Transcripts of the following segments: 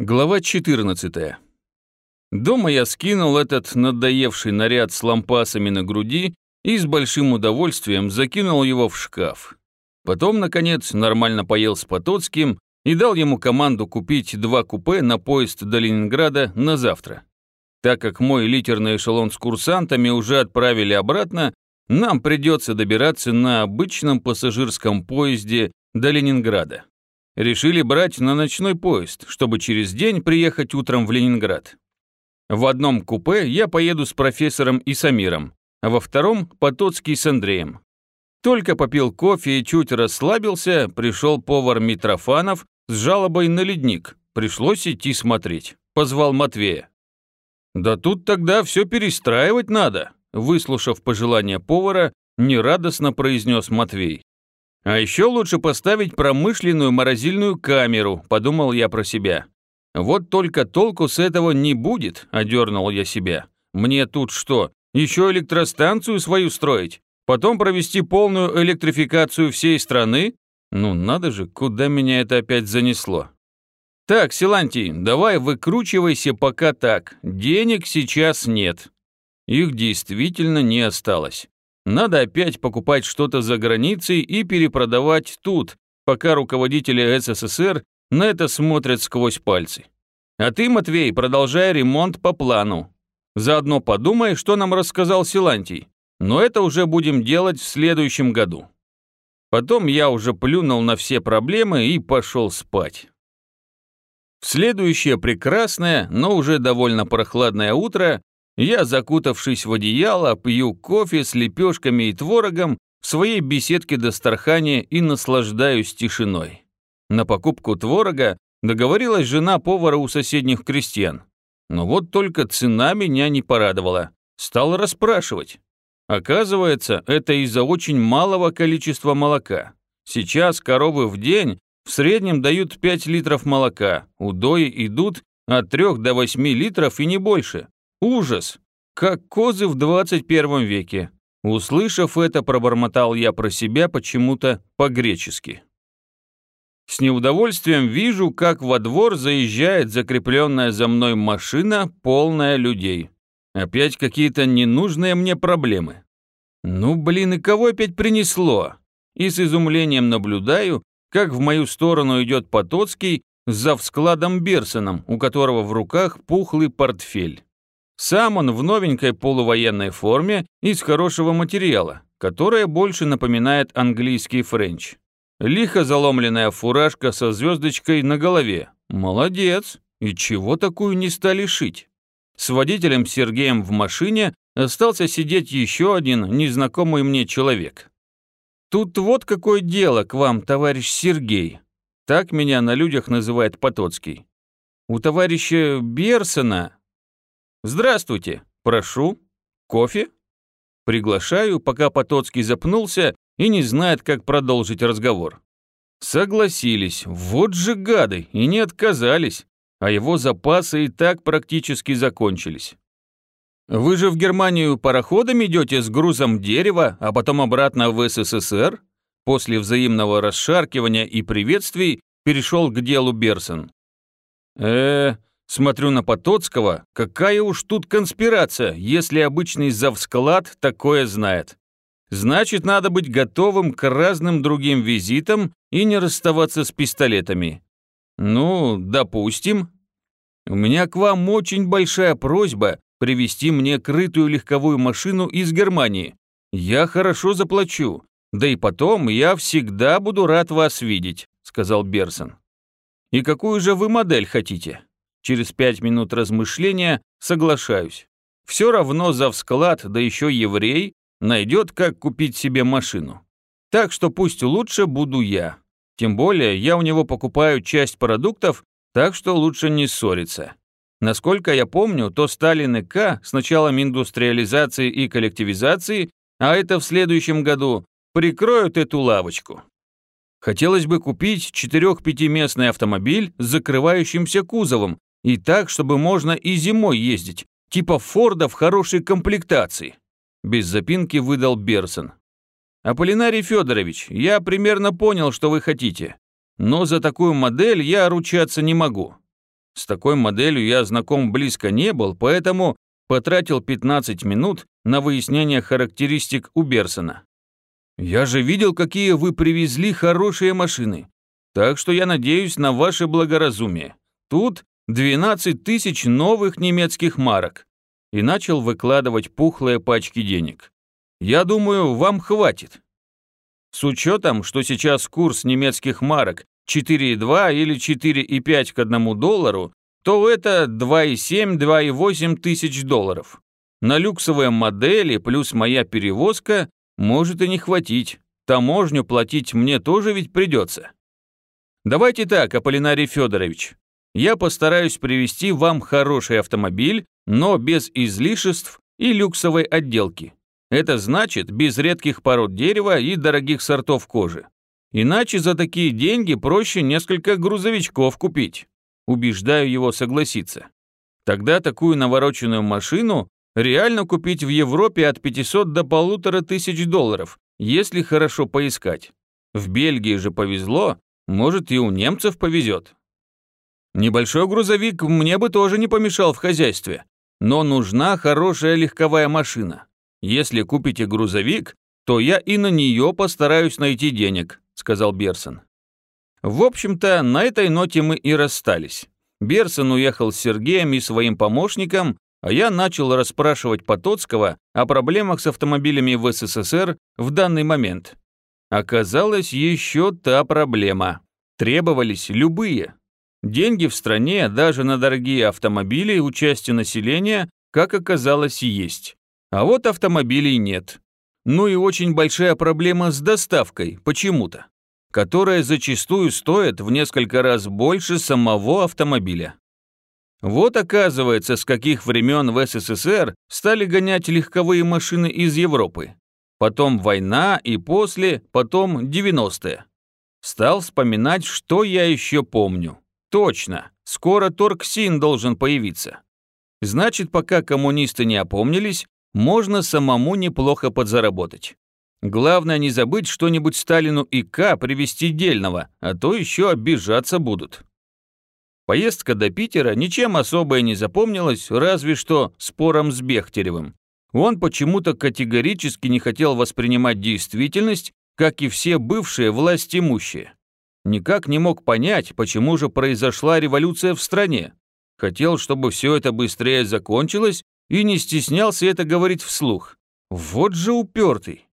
Глава 14. Дома я скинул этот надоевший наряд с лампасами на груди и с большим удовольствием закинул его в шкаф. Потом, наконец, нормально поел с Потоцким и дал ему команду купить два купе на поезд до Ленинграда на завтра. Так как мой литерный эшелон с курсантами уже отправили обратно, нам придется добираться на обычном пассажирском поезде до Ленинграда. Решили брать на ночной поезд, чтобы через день приехать утром в Ленинград. В одном купе я поеду с профессором и Самиром, а во втором – Потоцкий с Андреем. Только попил кофе и чуть расслабился, пришел повар Митрофанов с жалобой на ледник. Пришлось идти смотреть. Позвал Матвея. «Да тут тогда все перестраивать надо», выслушав пожелание повара, нерадостно произнес Матвей. А еще лучше поставить промышленную морозильную камеру, подумал я про себя. Вот только толку с этого не будет, одернул я себя. Мне тут что, еще электростанцию свою строить? Потом провести полную электрификацию всей страны? Ну надо же, куда меня это опять занесло. Так, Силантий, давай выкручивайся пока так. Денег сейчас нет. Их действительно не осталось. Надо опять покупать что-то за границей и перепродавать тут, пока руководители СССР на это смотрят сквозь пальцы. А ты, Матвей, продолжай ремонт по плану. Заодно подумай, что нам рассказал Силантий. Но это уже будем делать в следующем году. Потом я уже плюнул на все проблемы и пошел спать. В следующее прекрасное, но уже довольно прохладное утро я, закутавшись в одеяло, пью кофе с лепешками и творогом в своей беседке Дастархане и наслаждаюсь тишиной. На покупку творога договорилась жена повара у соседних крестьян. Но вот только цена меня не порадовала. Стал расспрашивать. Оказывается, это из-за очень малого количества молока. Сейчас коровы в день в среднем дают 5 литров молока, удои идут от 3 до 8 литров и не больше. Ужас! Как козы в 21 веке. Услышав это, пробормотал я про себя почему-то по-гречески. С неудовольствием вижу, как во двор заезжает закрепленная за мной машина, полная людей. Опять какие-то ненужные мне проблемы. Ну, блин, и кого опять принесло? И с изумлением наблюдаю, как в мою сторону идет Потоцкий с завскладом Берсоном, у которого в руках пухлый портфель. Сам он в новенькой полувоенной форме из хорошего материала, которая больше напоминает английский френч. Лихо заломленная фуражка со звездочкой на голове. Молодец. И чего такую не стали шить? С водителем Сергеем в машине остался сидеть еще один незнакомый мне человек. Тут вот какое дело к вам, товарищ Сергей. Так меня на людях называет Потоцкий. У товарища Берсона «Здравствуйте. Прошу. Кофе?» Приглашаю, пока Потоцкий запнулся и не знает, как продолжить разговор. Согласились, вот же гады, и не отказались, а его запасы и так практически закончились. Вы же в Германию пароходом идете с грузом дерева, а потом обратно в СССР? После взаимного расшаркивания и приветствий перешел к делу Берсон. э Смотрю на Потоцкого, какая уж тут конспирация, если обычный завсклад такое знает. Значит, надо быть готовым к разным другим визитам и не расставаться с пистолетами. Ну, допустим. У меня к вам очень большая просьба привезти мне крытую легковую машину из Германии. Я хорошо заплачу. Да и потом я всегда буду рад вас видеть, сказал Берсон. И какую же вы модель хотите? Через пять минут размышления соглашаюсь. Все равно за всклад, да еще еврей, найдет, как купить себе машину. Так что пусть лучше буду я. Тем более я у него покупаю часть продуктов, так что лучше не ссориться. Насколько я помню, то Сталин и К с началом индустриализации и коллективизации, а это в следующем году, прикроют эту лавочку. Хотелось бы купить 4-5-местный автомобиль с закрывающимся кузовом, и так, чтобы можно и зимой ездить, типа Форда в хорошей комплектации. Без запинки выдал Берсон. Аполлинарий Федорович, я примерно понял, что вы хотите. Но за такую модель я ручаться не могу. С такой моделью я знаком близко не был, поэтому потратил 15 минут на выяснение характеристик у Берсона. Я же видел, какие вы привезли хорошие машины. Так что я надеюсь на ваше благоразумие. Тут 12 тысяч новых немецких марок. И начал выкладывать пухлые пачки денег. Я думаю, вам хватит. С учетом, что сейчас курс немецких марок 4,2 или 4,5 к одному доллару, то это 2,7-2,8 тысяч долларов. На люксовые модели плюс моя перевозка может и не хватить. Таможню платить мне тоже ведь придется. Давайте так, Аполлинарий Федорович. Я постараюсь привести вам хороший автомобиль, но без излишеств и люксовой отделки. Это значит без редких пород дерева и дорогих сортов кожи. Иначе за такие деньги проще несколько грузовичков купить. Убеждаю его согласиться. Тогда такую навороченную машину реально купить в Европе от 500 до полутора тысяч долларов, если хорошо поискать. В Бельгии же повезло, может и у немцев повезет. Небольшой грузовик мне бы тоже не помешал в хозяйстве, но нужна хорошая легковая машина. Если купите грузовик, то я и на нее постараюсь найти денег», — сказал Берсон. В общем-то, на этой ноте мы и расстались. Берсон уехал с Сергеем и своим помощником, а я начал расспрашивать Потоцкого о проблемах с автомобилями в СССР в данный момент. Оказалось, еще та проблема. Требовались любые. Деньги в стране, даже на дорогие автомобили, участие населения, как оказалось, есть. А вот автомобилей нет. Ну и очень большая проблема с доставкой, почему-то, которая зачастую стоит в несколько раз больше самого автомобиля. Вот оказывается, с каких времен в СССР стали гонять легковые машины из Европы. Потом война и после, потом 90-е. Стал вспоминать, что я еще помню. Точно, скоро Торксин должен появиться. Значит, пока коммунисты не опомнились, можно самому неплохо подзаработать. Главное не забыть что-нибудь Сталину и К привести дельного, а то еще обижаться будут. Поездка до Питера ничем особо не запомнилась, разве что спором с Бехтеревым. Он почему-то категорически не хотел воспринимать действительность, как и все бывшие власть имущие. Никак не мог понять, почему же произошла революция в стране. Хотел, чтобы все это быстрее закончилось и не стеснялся это говорить вслух. Вот же упертый.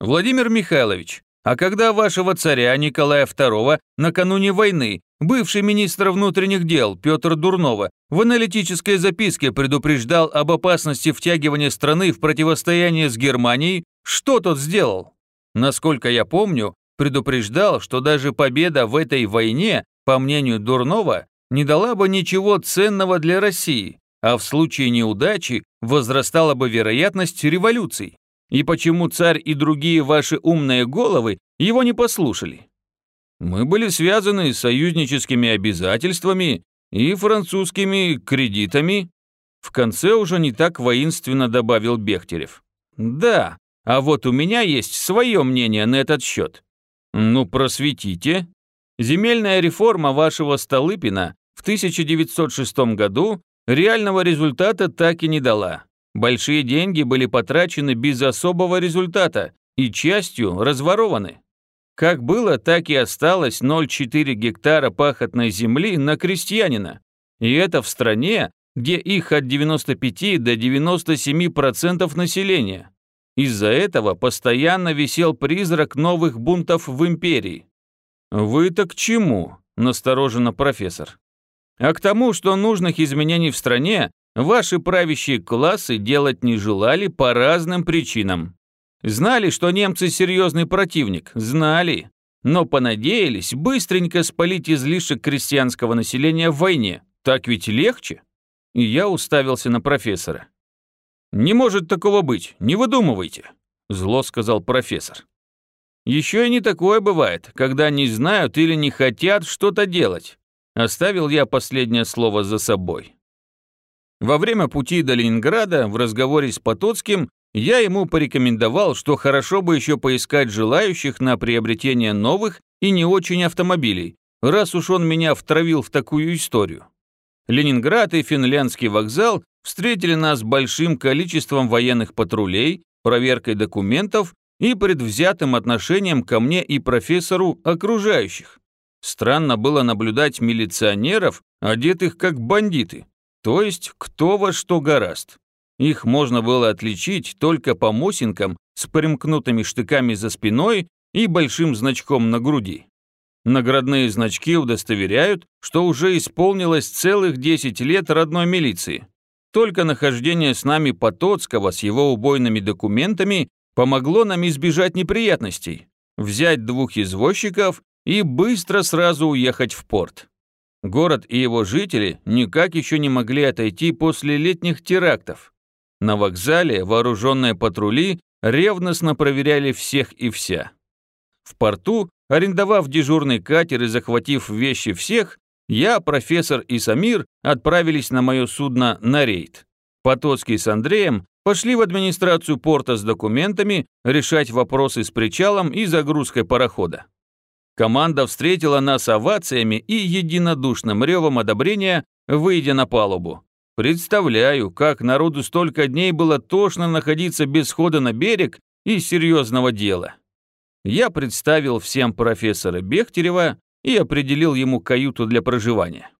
Владимир Михайлович, а когда вашего царя Николая II накануне войны бывший министр внутренних дел Петр Дурнова в аналитической записке предупреждал об опасности втягивания страны в противостояние с Германией, что тот сделал? Насколько я помню, предупреждал, что даже победа в этой войне, по мнению Дурнова, не дала бы ничего ценного для России, а в случае неудачи возрастала бы вероятность революций и почему царь и другие ваши умные головы его не послушали. Мы были связаны с союзническими обязательствами и французскими кредитами. В конце уже не так воинственно добавил Бехтерев. Да, а вот у меня есть свое мнение на этот счет. Ну, просветите. Земельная реформа вашего Столыпина в 1906 году реального результата так и не дала. Большие деньги были потрачены без особого результата и частью разворованы. Как было, так и осталось 0,4 гектара пахотной земли на крестьянина. И это в стране, где их от 95 до 97% населения. Из-за этого постоянно висел призрак новых бунтов в империи. «Вы-то к чему?» – настороженно профессор. «А к тому, что нужных изменений в стране Ваши правящие классы делать не желали по разным причинам. Знали, что немцы серьезный противник, знали, но понадеялись быстренько спалить излишек крестьянского населения в войне. Так ведь легче? И я уставился на профессора. «Не может такого быть, не выдумывайте», – зло сказал профессор. «Еще и не такое бывает, когда не знают или не хотят что-то делать». Оставил я последнее слово за собой. Во время пути до Ленинграда в разговоре с Потоцким я ему порекомендовал, что хорошо бы еще поискать желающих на приобретение новых и не очень автомобилей, раз уж он меня втравил в такую историю. Ленинград и Финляндский вокзал встретили нас большим количеством военных патрулей, проверкой документов и предвзятым отношением ко мне и профессору окружающих. Странно было наблюдать милиционеров, одетых как бандиты, то есть кто во что гораст. Их можно было отличить только по мосинкам с примкнутыми штыками за спиной и большим значком на груди. Наградные значки удостоверяют, что уже исполнилось целых 10 лет родной милиции. Только нахождение с нами Потоцкого с его убойными документами помогло нам избежать неприятностей, взять двух извозчиков и быстро сразу уехать в порт. Город и его жители никак еще не могли отойти после летних терактов. На вокзале вооруженные патрули ревностно проверяли всех и вся. В порту, арендовав дежурный катер и захватив вещи всех, я, профессор и Самир отправились на мое судно на рейд. Потоцкий с Андреем пошли в администрацию порта с документами решать вопросы с причалом и загрузкой парохода. Команда встретила нас овациями и единодушным ревом одобрения, выйдя на палубу. Представляю, как народу столько дней было тошно находиться без хода на берег и серьезного дела. Я представил всем профессора Бехтерева и определил ему каюту для проживания.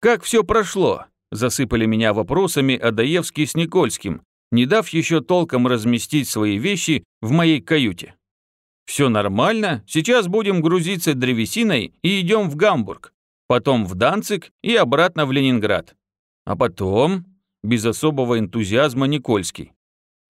«Как все прошло?» – засыпали меня вопросами Адаевский с Никольским, не дав еще толком разместить свои вещи в моей каюте. Все нормально, сейчас будем грузиться древесиной и идем в Гамбург, потом в Данцик и обратно в Ленинград. А потом, без особого энтузиазма Никольский.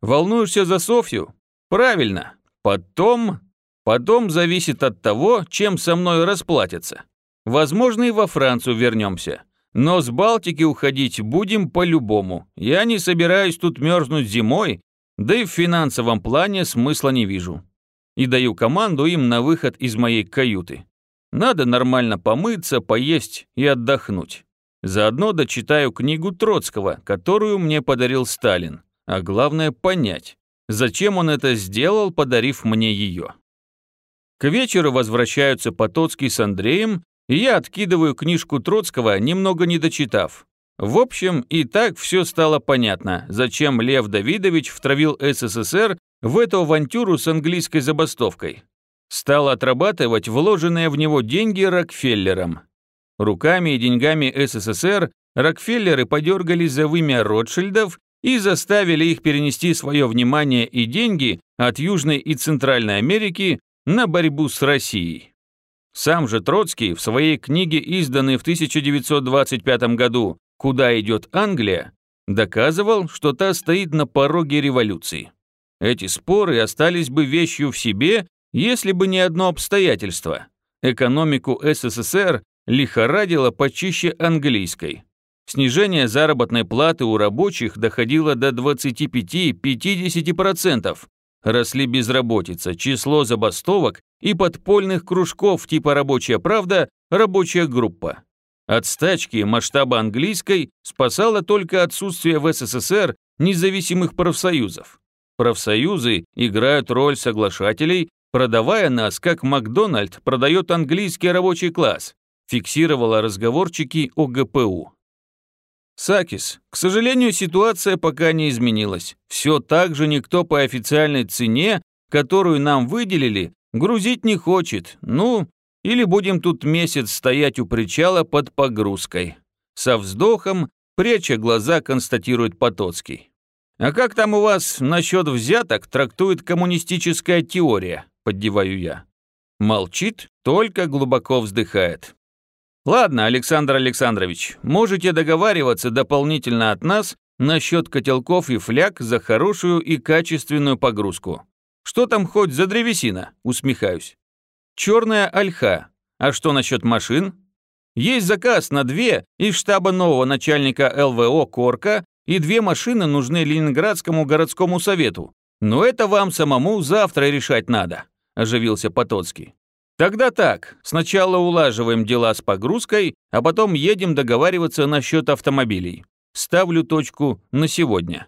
Волнуешься за Софью? Правильно. Потом... Потом зависит от того, чем со мной расплатятся. Возможно, и во Францию вернемся. Но с Балтики уходить будем по-любому. Я не собираюсь тут мерзнуть зимой, да и в финансовом плане смысла не вижу и даю команду им на выход из моей каюты. Надо нормально помыться, поесть и отдохнуть. Заодно дочитаю книгу Троцкого, которую мне подарил Сталин, а главное понять, зачем он это сделал, подарив мне ее. К вечеру возвращаются Потоцкий с Андреем, и я откидываю книжку Троцкого, немного не дочитав. В общем, и так все стало понятно, зачем Лев Давидович втравил СССР в эту авантюру с английской забастовкой. Стал отрабатывать вложенные в него деньги Рокфеллером. Руками и деньгами СССР Рокфеллеры подергались за вымя Ротшильдов и заставили их перенести свое внимание и деньги от Южной и Центральной Америки на борьбу с Россией. Сам же Троцкий в своей книге, изданной в 1925 году «Куда идет Англия», доказывал, что та стоит на пороге революции. Эти споры остались бы вещью в себе, если бы не одно обстоятельство. Экономику СССР лихорадило почище английской. Снижение заработной платы у рабочих доходило до 25-50%. Росли безработица, число забастовок и подпольных кружков типа «Рабочая правда», «Рабочая группа». От стачки масштаба английской спасало только отсутствие в СССР независимых профсоюзов. Профсоюзы играют роль соглашателей, продавая нас, как Макдональд продает английский рабочий класс, фиксировала разговорчики ОГПУ. Сакис, к сожалению, ситуация пока не изменилась. Все так же никто по официальной цене, которую нам выделили, грузить не хочет. Ну, или будем тут месяц стоять у причала под погрузкой. Со вздохом, пряча глаза, констатирует Потоцкий. «А как там у вас насчет взяток трактует коммунистическая теория?» – поддеваю я. Молчит, только глубоко вздыхает. «Ладно, Александр Александрович, можете договариваться дополнительно от нас насчет котелков и фляг за хорошую и качественную погрузку. Что там хоть за древесина?» – усмехаюсь. «Черная ольха. А что насчет машин?» Есть заказ на две из штаба нового начальника ЛВО «Корка» и две машины нужны Ленинградскому городскому совету. Но это вам самому завтра решать надо», – оживился Потоцкий. «Тогда так, сначала улаживаем дела с погрузкой, а потом едем договариваться насчет автомобилей. Ставлю точку на сегодня».